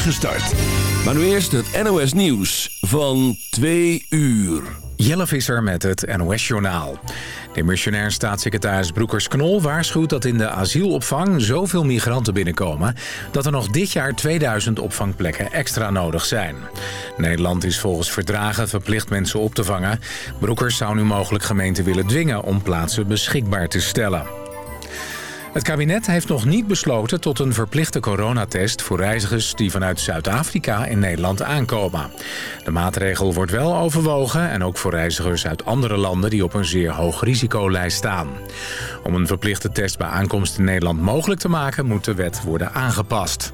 start. Maar nu eerst het NOS Nieuws van 2 uur. Jelle Visser met het NOS-journaal. De missionair staatssecretaris Broekers-Knol waarschuwt dat in de asielopvang zoveel migranten binnenkomen... dat er nog dit jaar 2000 opvangplekken extra nodig zijn. Nederland is volgens verdragen verplicht mensen op te vangen. Broekers zou nu mogelijk gemeenten willen dwingen om plaatsen beschikbaar te stellen. Het kabinet heeft nog niet besloten tot een verplichte coronatest... voor reizigers die vanuit Zuid-Afrika in Nederland aankomen. De maatregel wordt wel overwogen en ook voor reizigers uit andere landen... die op een zeer hoog risicolijst staan. Om een verplichte test bij aankomst in Nederland mogelijk te maken... moet de wet worden aangepast.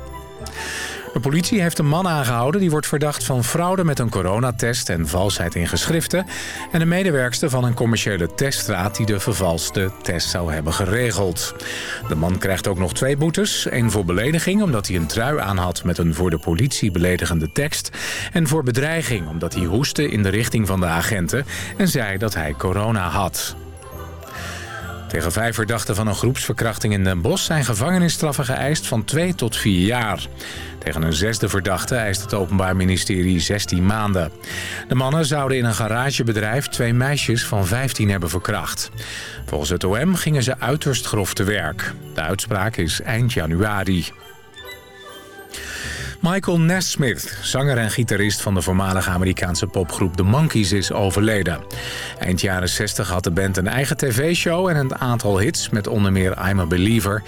De politie heeft een man aangehouden die wordt verdacht van fraude met een coronatest en valsheid in geschriften. En een medewerkster van een commerciële teststraat die de vervalste test zou hebben geregeld. De man krijgt ook nog twee boetes. één voor belediging omdat hij een trui aan had met een voor de politie beledigende tekst. En voor bedreiging omdat hij hoestte in de richting van de agenten en zei dat hij corona had. Tegen vijf verdachten van een groepsverkrachting in Den Bosch... zijn gevangenisstraffen geëist van 2 tot 4 jaar. Tegen een zesde verdachte eist het Openbaar Ministerie 16 maanden. De mannen zouden in een garagebedrijf twee meisjes van 15 hebben verkracht. Volgens het OM gingen ze uiterst grof te werk. De uitspraak is eind januari. Michael Nesmith, zanger en gitarist van de voormalige Amerikaanse popgroep The Monkees, is overleden. Eind jaren 60 had de band een eigen tv-show en een aantal hits met onder meer I'm a Believer.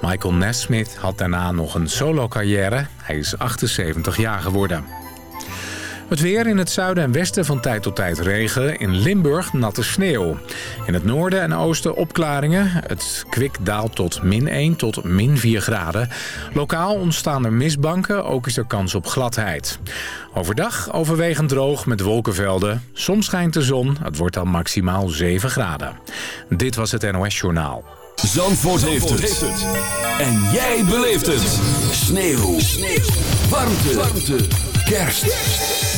Michael Nesmith had daarna nog een solo-carrière. Hij is 78 jaar geworden. Het weer in het zuiden en westen van tijd tot tijd regen. In Limburg natte sneeuw. In het noorden en oosten opklaringen. Het kwik daalt tot min 1 tot min 4 graden. Lokaal ontstaan er mistbanken. Ook is er kans op gladheid. Overdag overwegend droog met wolkenvelden. Soms schijnt de zon. Het wordt dan maximaal 7 graden. Dit was het NOS Journaal. Zandvoort, heeft, het. En jij beleeft het. Sneeuw. Sneeuw. Warmte. Warmte. Kerst.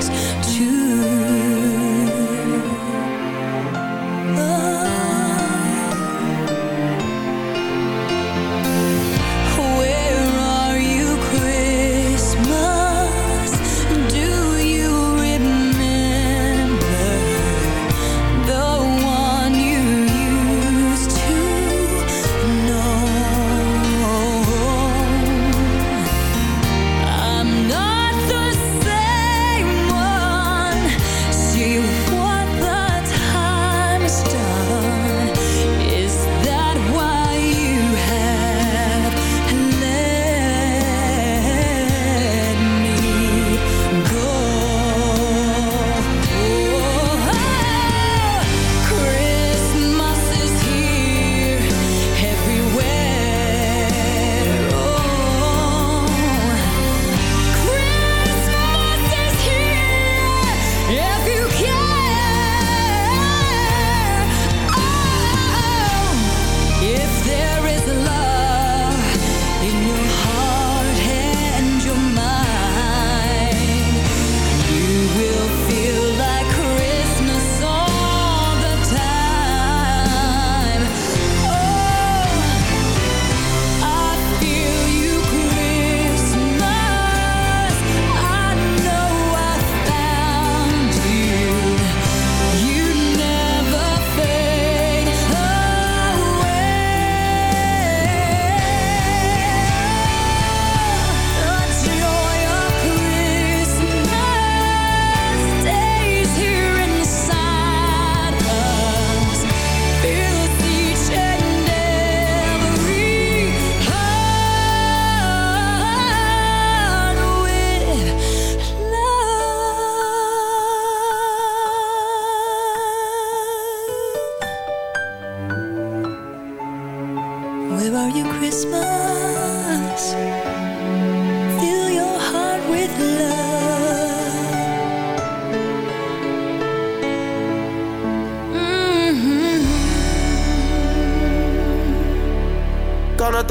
to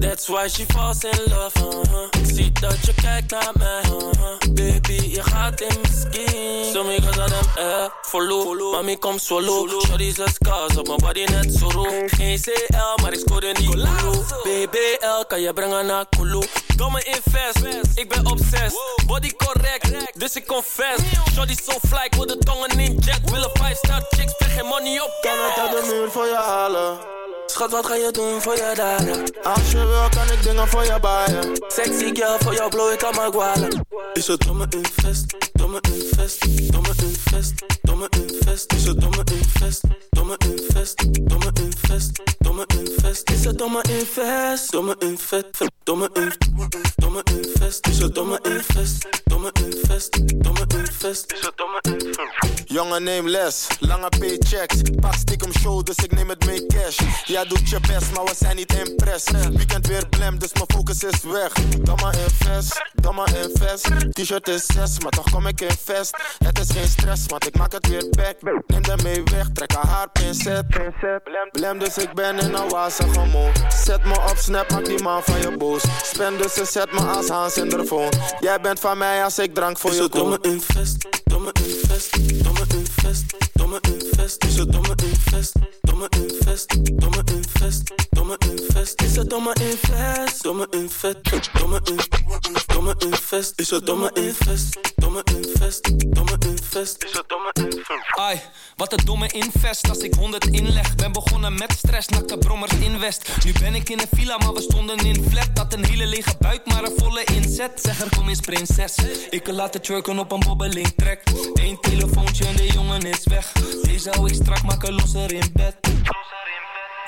That's why she falls in love, uh-huh. Ik zie dat je kijkt naar mij, uh-huh. Baby, je gaat in misschien. So me cause of them, eh, follow. Mami, kom solo. Shorty's a scars op mijn body net zo roep. Geen CL, maar ik scoorde niet Kulu. BBL, kan je brengen naar Kulu. Domme invest, ik ben obsessed. Body correct, dus ik confess. Shorty so fly, ik wil de tongen in jet. Willen 5 star chicks, spreek geen money op. Kan het uit de muur voor je halen? Schat, wat ga je doen voor je daden? Als je wil, kan ik dingen voor je baaien. Sexy girl, voor jou blow ik aan mijn. Is het domme invest, domme invest, domme invest, domme invest. Is het domme invest, domme invest, domme invest, domme invest. Is het domme invest, domme invest, domme invest, domme invest. Is het domme invest, domme invest, domme invest. Is het domme invest. Jongen, neem les, lange paychecks. Pak stiekem show, dus ik neem het mee cash. Ja, doet je best, maar we zijn niet impress. Weekend weer blem, dus mijn focus is weg. Domme invest, domme invest. T-shirt is 6, maar toch kom ik in vest. Het is geen stress, want ik maak het weer back. Neem de mee weg, trek haar haar pincet. Blem, dus ik ben in een wazige mood. Zet me op snap, maak die man van je boos. Spend dus ze zet me als Hans in de phone. Jij bent van mij als ik drank voor je koop. Domme invest, domme invest, domme invest, domme invest. Is het domme invest, domme invest, domme invest, domme invest. Is het domme invest, domme invest, domme invest, domme invest. Is het domme invest, domme invest, domme invest. Is het domme invest. Ai, wat een domme invest als ik 100 inleg. Ben begonnen met stress, nakte brommers in West. Nu ben ik in een villa, maar we stonden in flat. Dat een hele lege buik, maar een volle inzet. Zeg er kom eens prinses. Ik kan laten twerken op een bobbeling trek. Eén telefoontje en de jongen is weg. Deze hou ik strak, maken losser in bed.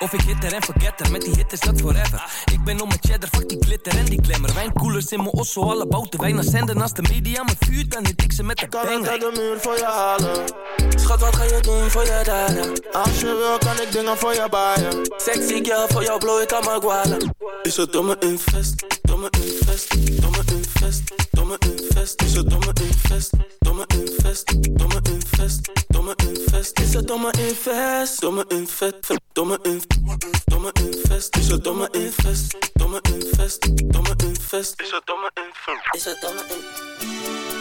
Of ik hitter en forgetter, met die hit is dat forever. Ik ben om mijn cheddar, fuck die glitter en die glamour. Wijnkoelers in mijn osso, alle bouten wijn zenden. Als de media me vuurt, dan hit ik ze met de Kan ik banger. uit de muur voor je halen? Schat, wat ga je doen voor je daden? Als je wil, kan ik dingen voor je baaien. Sexy girl, voor jou blow ik aan mijn gualen. Is het domme invest, domme invest, domme invest, domme invest. Is het domme invest, domme invest, domme invest, domme invest. Is het domme invest, domme invest, domme invest, domme invest. Is het domme invest, domme invest, domme invest. Is het domme invest. Is het domme invest.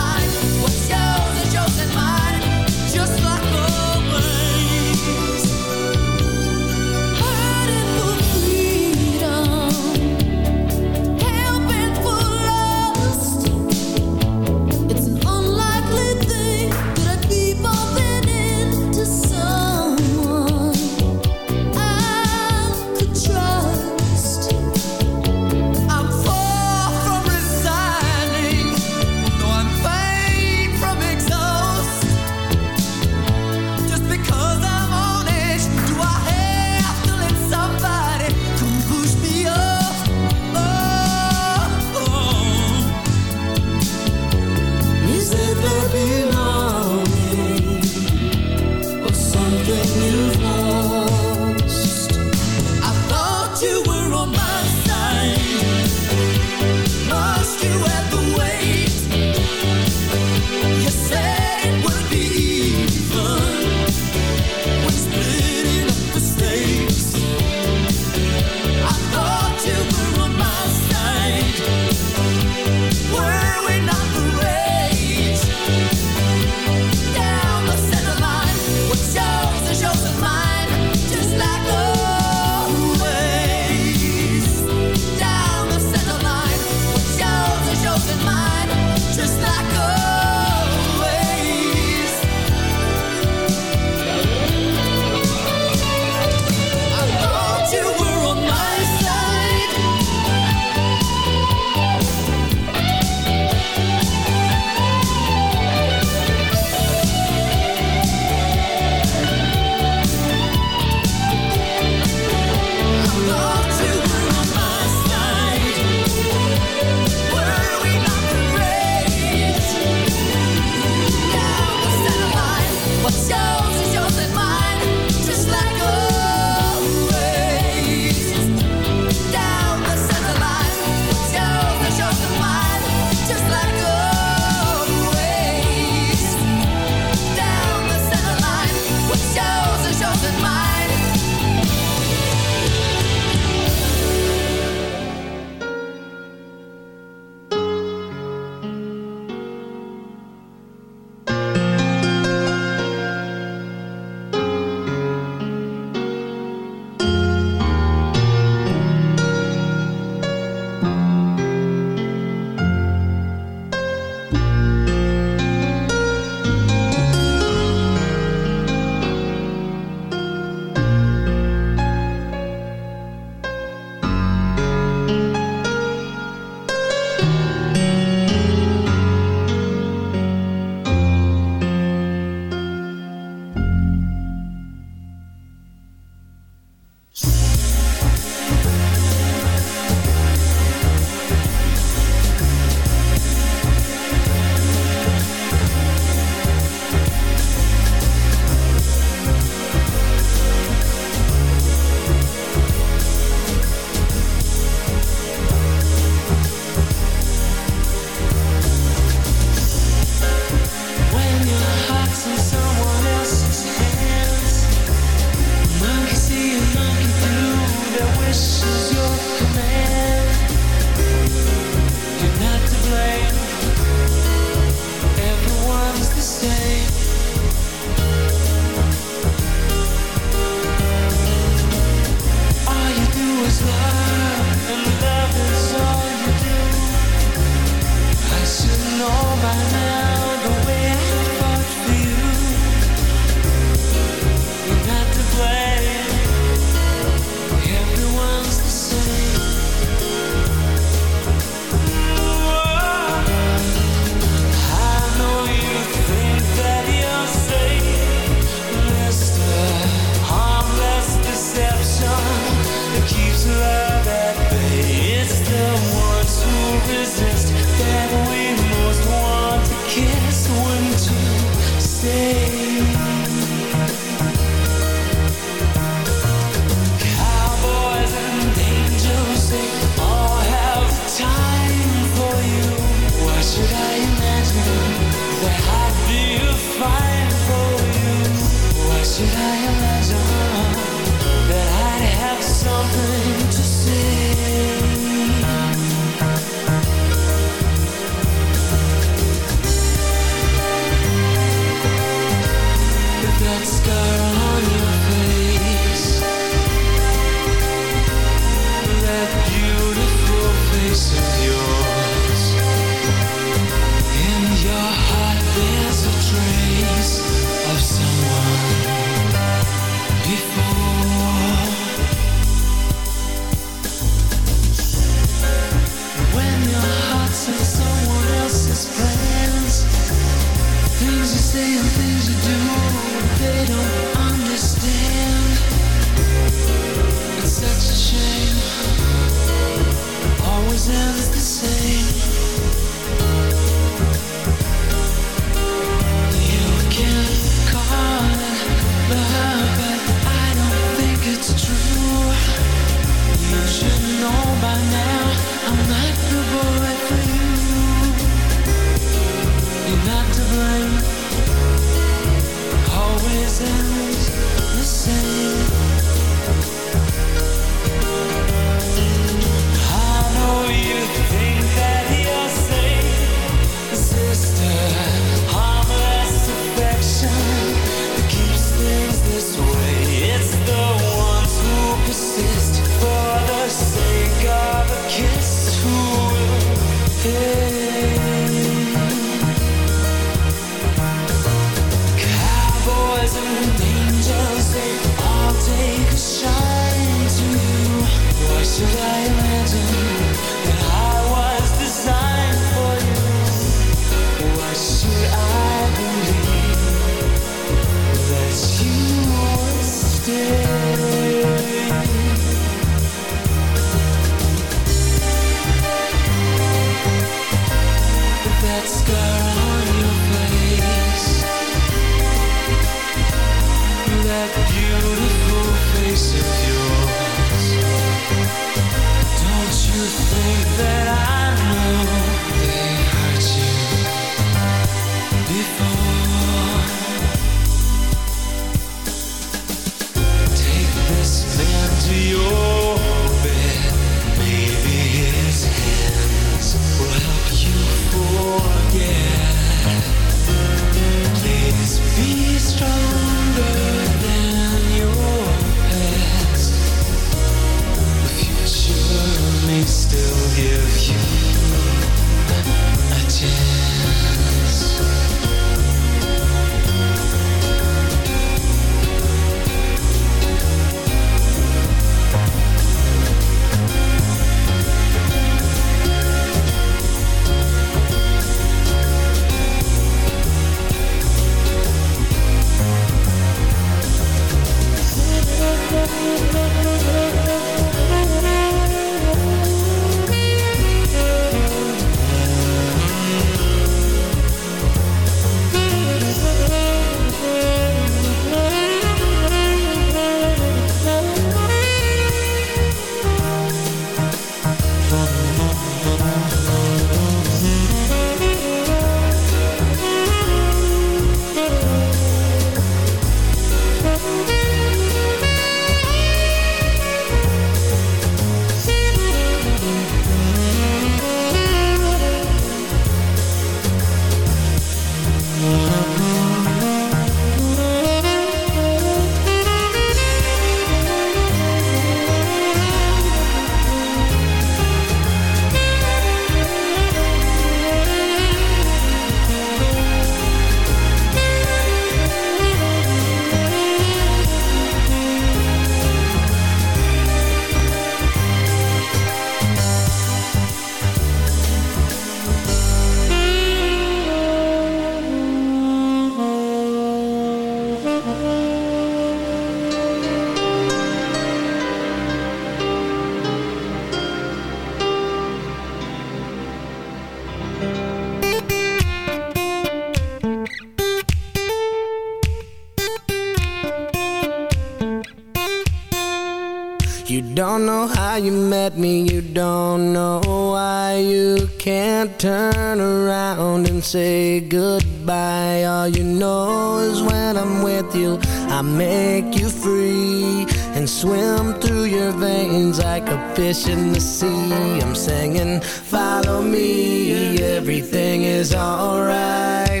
Turn around and say goodbye. All you know is when I'm with you, I make you free and swim through your veins like a fish in the sea. I'm singing, follow me, everything is alright.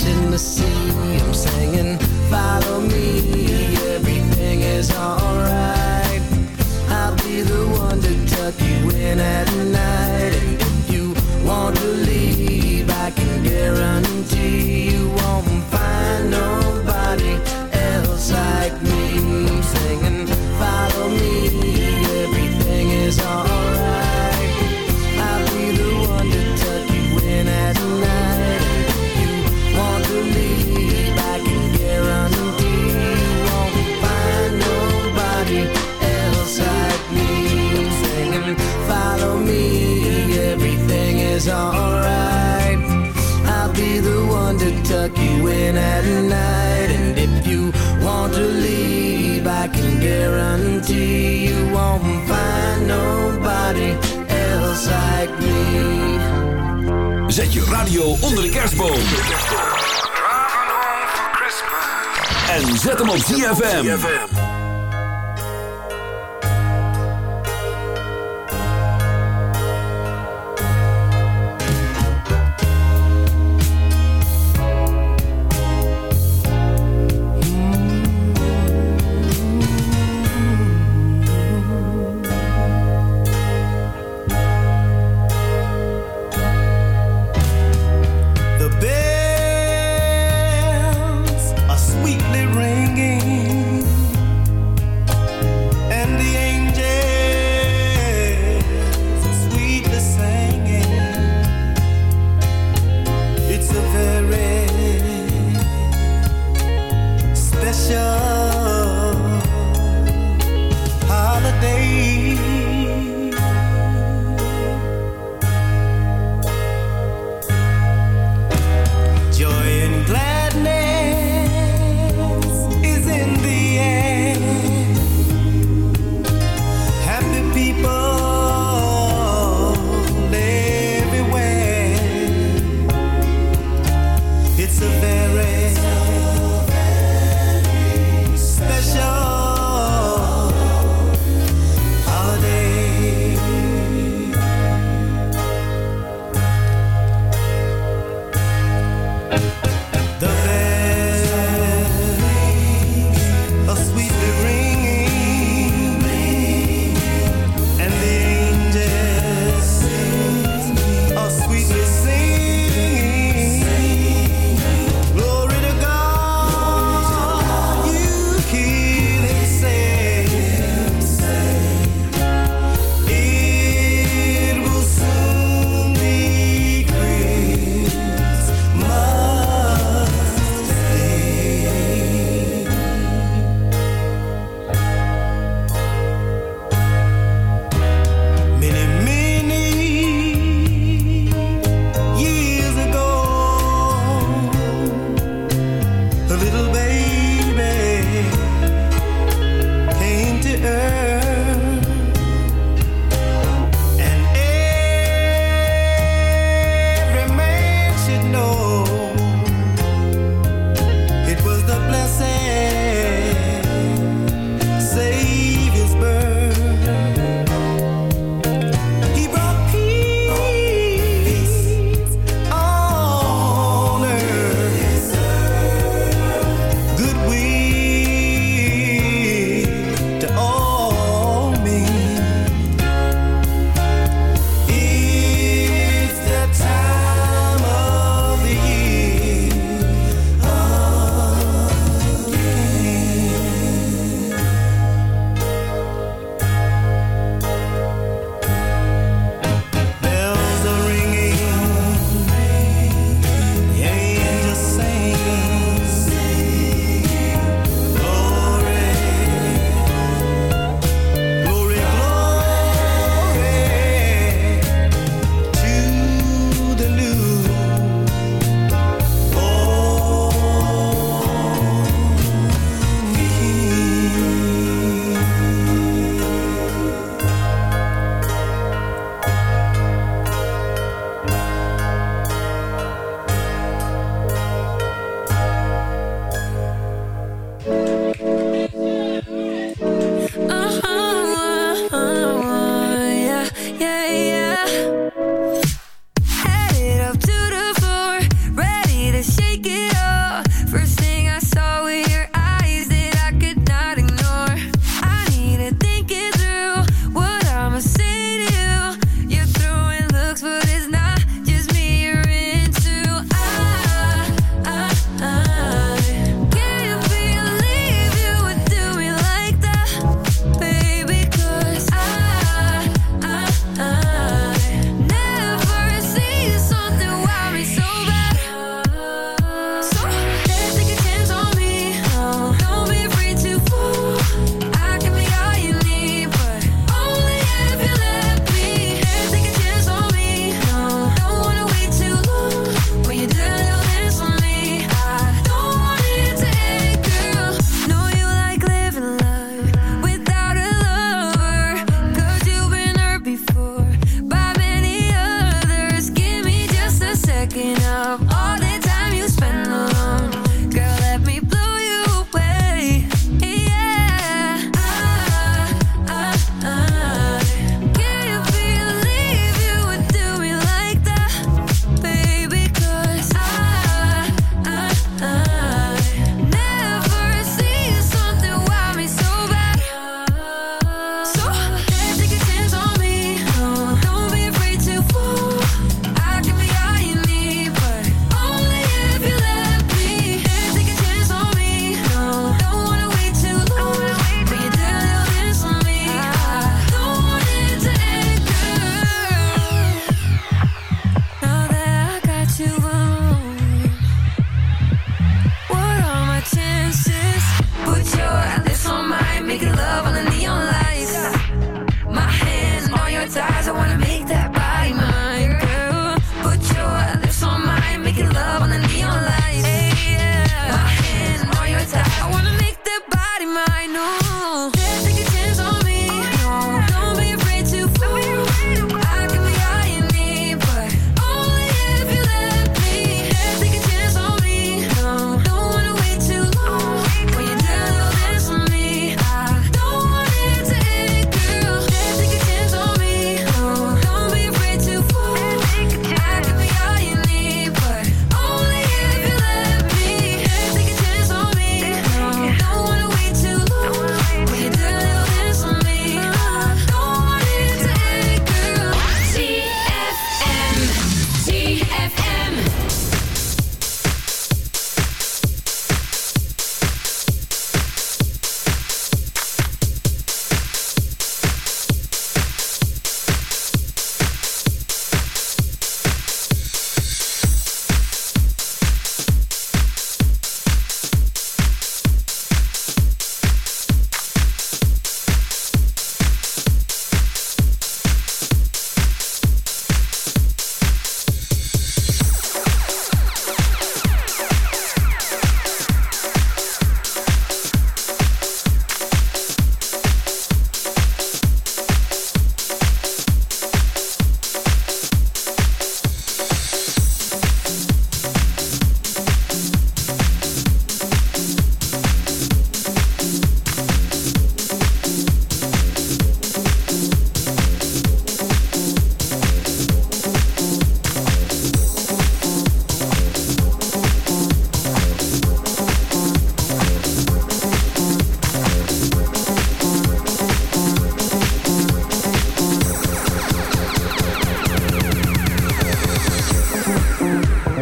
fish in the sea. I'm singing, follow me, everything is alright. I'll be the one to tuck you in at in at night. And if you want to leave, I can guarantee you won't find nobody else like me. Zet je radio onder de kerstboom. En zet hem op ZFM.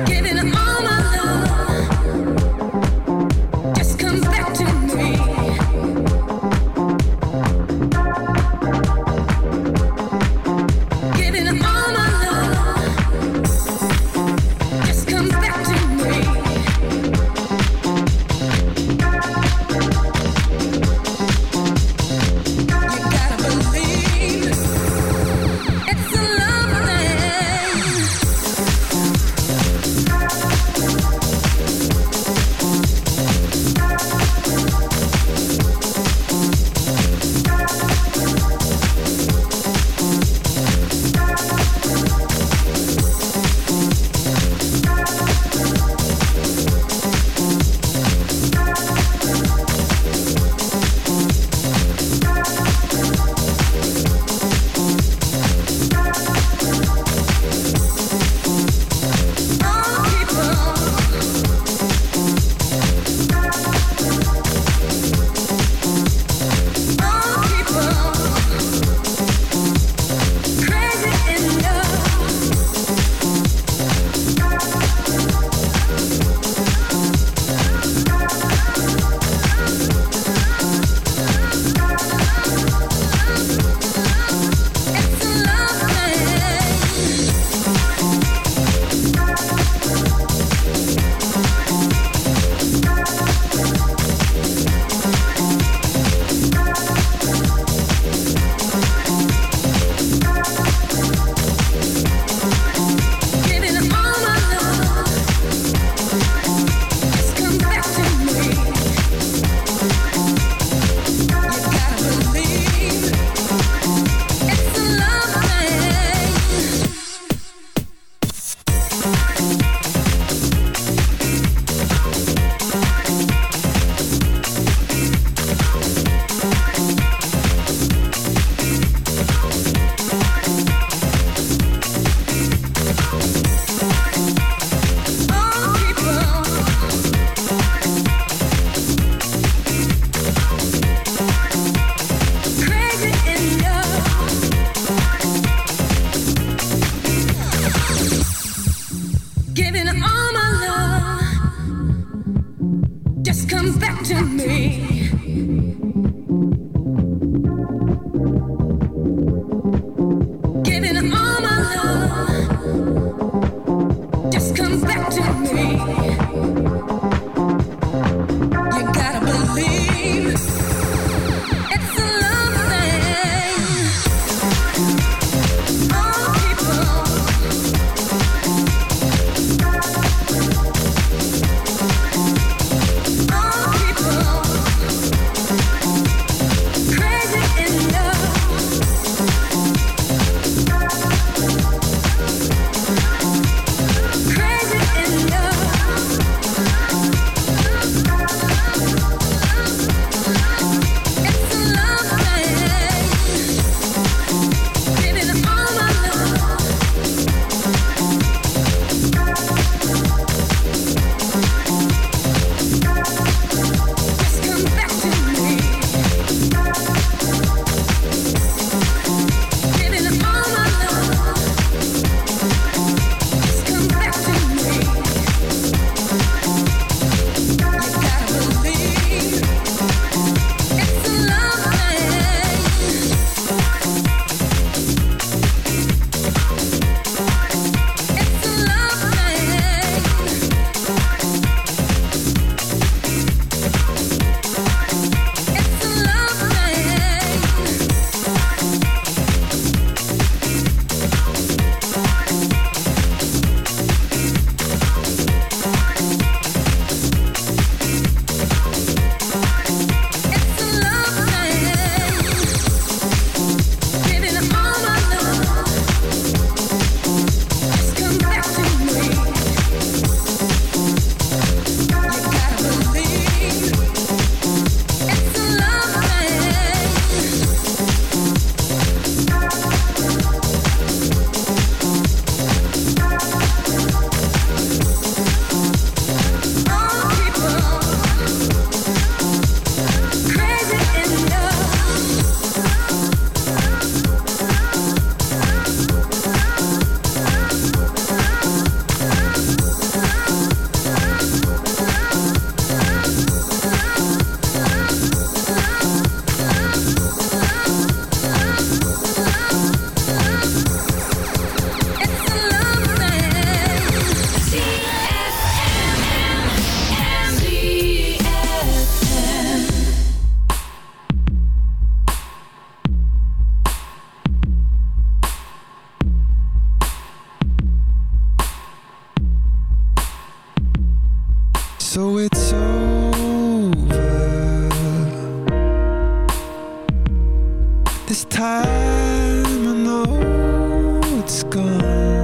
Giving all This time I know it's gone.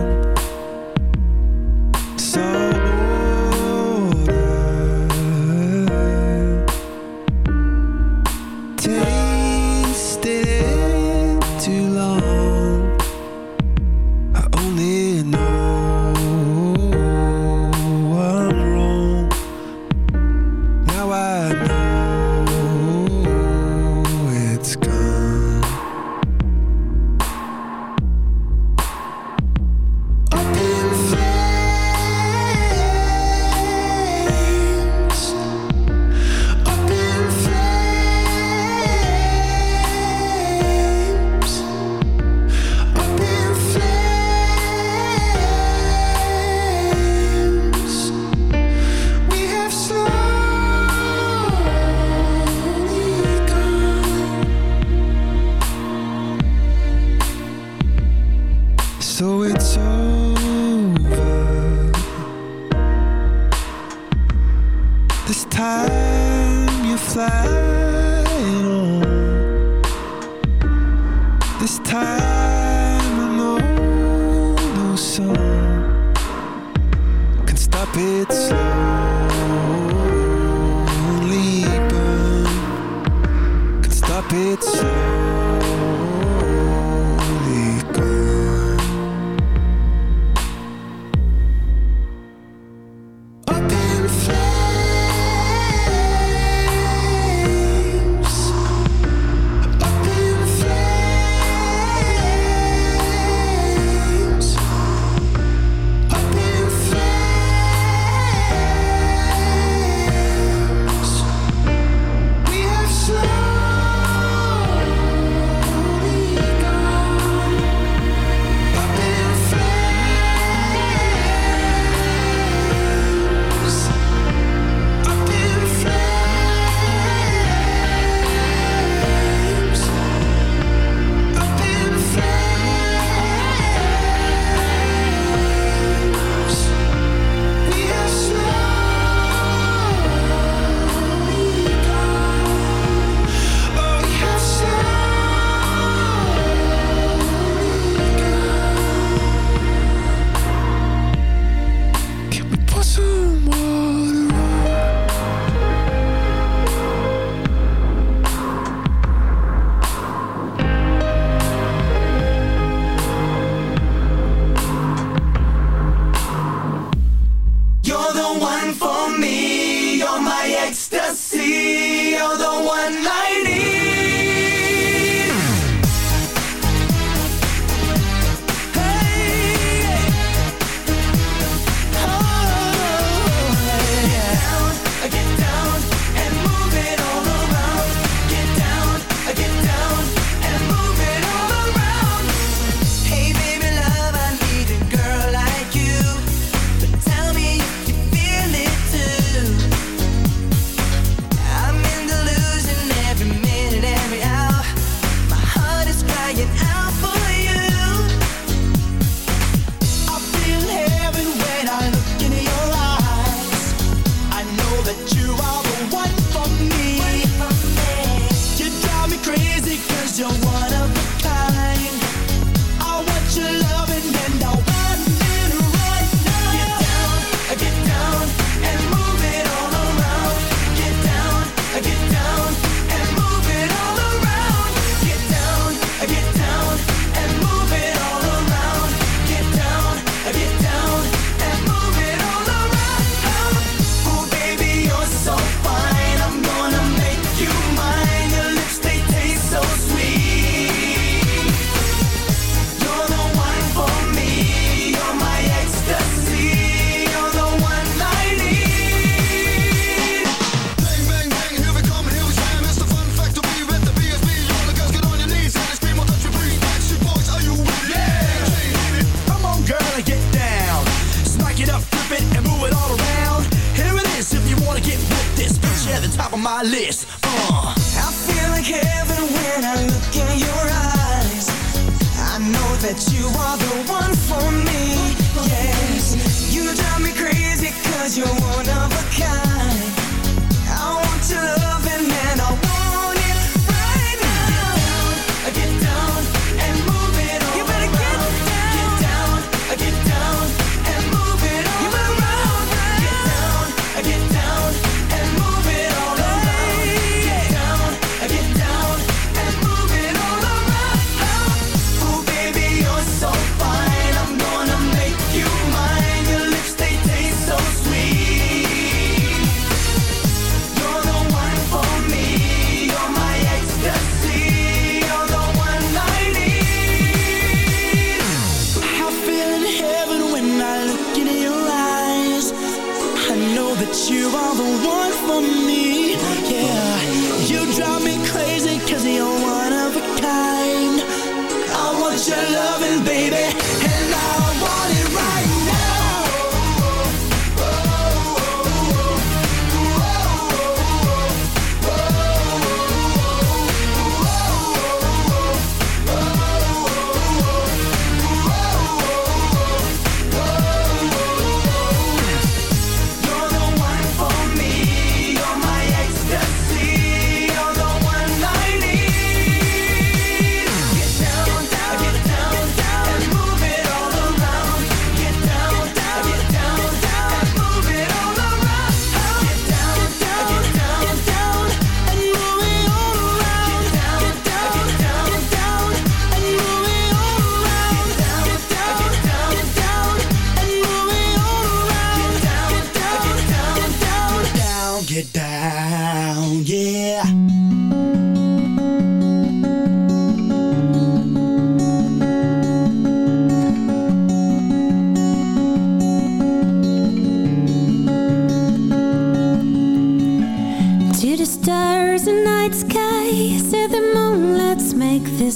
that you are the one for me. Yeah, you drive me crazy.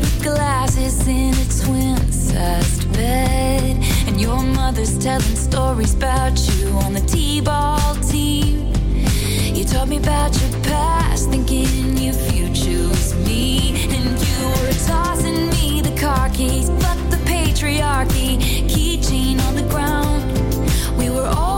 with glasses in a twin-sized bed. And your mother's telling stories about you on the T-ball team. You taught me about your past, thinking if you choose me. And you were tossing me the car keys, fuck the patriarchy Keychain on the ground, we were all